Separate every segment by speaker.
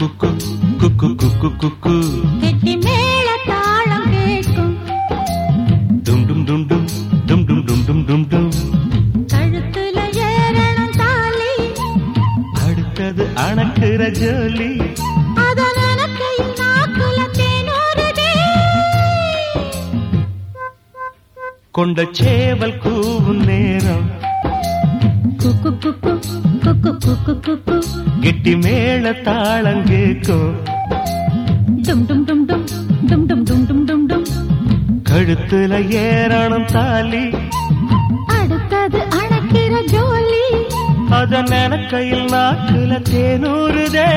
Speaker 1: குக்கு குக்கு
Speaker 2: கெட்டி மேல தாளம் கேட்கும்.
Speaker 1: டும் டும் டும் டும் டும் டும் டும் டும் டும் டும்.
Speaker 2: கழுத்துல ஏறணும் தாலி.
Speaker 1: அடுத்தது அணக்குற ஜோலி.
Speaker 2: அத நினைக்கையில் நாக்குல தேனூறுதே
Speaker 1: கொண்ட சேவல் கூவும் நேரம்.
Speaker 2: குக்கு குக்கு குக்கு குக்கு குக்கு
Speaker 1: கெட்டி மேல தாளம் கேட்கும்.
Speaker 2: டும் டும் டும் டும் டும் டும் டும் டும் டும் டும்.
Speaker 1: கழுத்துல ஏறணும் தாலி.
Speaker 2: அடுத்தது அணைக்கிற ஜோலி.
Speaker 1: அத நினைக்கையில் நாக்குல தேனூறுதே.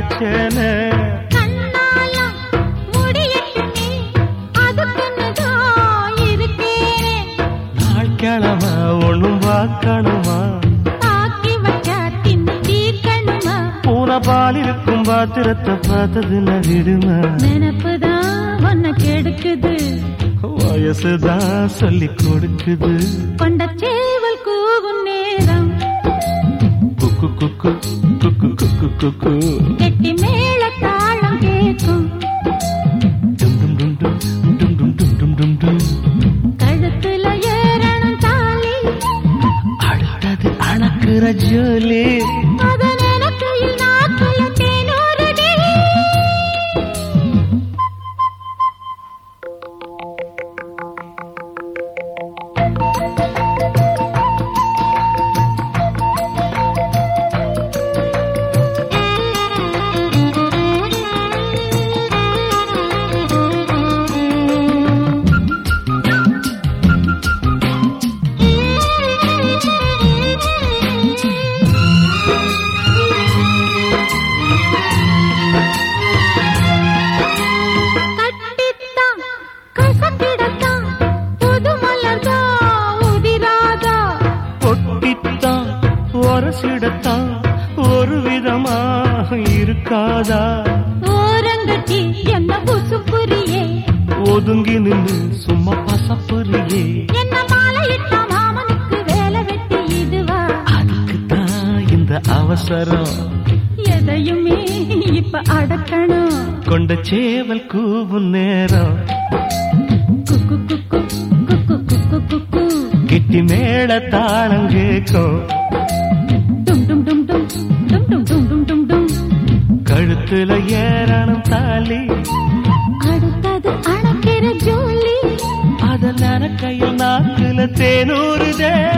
Speaker 1: காய்ச்சல நாட்களமா ஒண்ணும் வாக்கணுமா? பால் இருக்கும் பாத்திரத்தை பார்த்தது நான் விடுமா
Speaker 2: நினப்புதான் உன்னை கெடுக்குது.
Speaker 1: வயசுதான் சொல்லி கொடுக்குது.
Speaker 2: கொண்ட சேவல் கூவும் நேரம்.
Speaker 1: குக்கு குக்கு. குக்கு
Speaker 2: கெட்டி மேல தாளம் கேட்கும்.
Speaker 1: டும் டும் டும் டும் டும் டும் டும் டும் டும் டும்.
Speaker 2: கழுத்துல ஏறணும் தாலி.
Speaker 1: அடுத்தது அணக்குற ஜோலி. ஒரசிடத்தான் ஒரு விதமா இருக்காதா?
Speaker 2: ஓரங்கட்டி என்ன புசுப்புரியே
Speaker 1: ஒதுங்கி நின்று சும்மா பசப்புரியே
Speaker 2: என்ன மாலையிட்ட மாமனுக்கு வேலை வெட்டி இதுவா?
Speaker 1: அதுக்குத்தான் இந்த அவசரம்.
Speaker 2: எதையுமே இப்ப அடக்கணும்.
Speaker 1: கொண்ட சேவல் கூவும் நேரம்.
Speaker 2: குக்கு குக்கு குக்கு குக்கு குக்கு
Speaker 1: கிட்டி மேல தாளம் கேட்கும். கழுத்துல ஏறணும் தாலி.
Speaker 2: அடுத்தது அணைக்கிற ஜோலி.
Speaker 1: அத நனக்கையில் நாக்குல தேனூறுதே.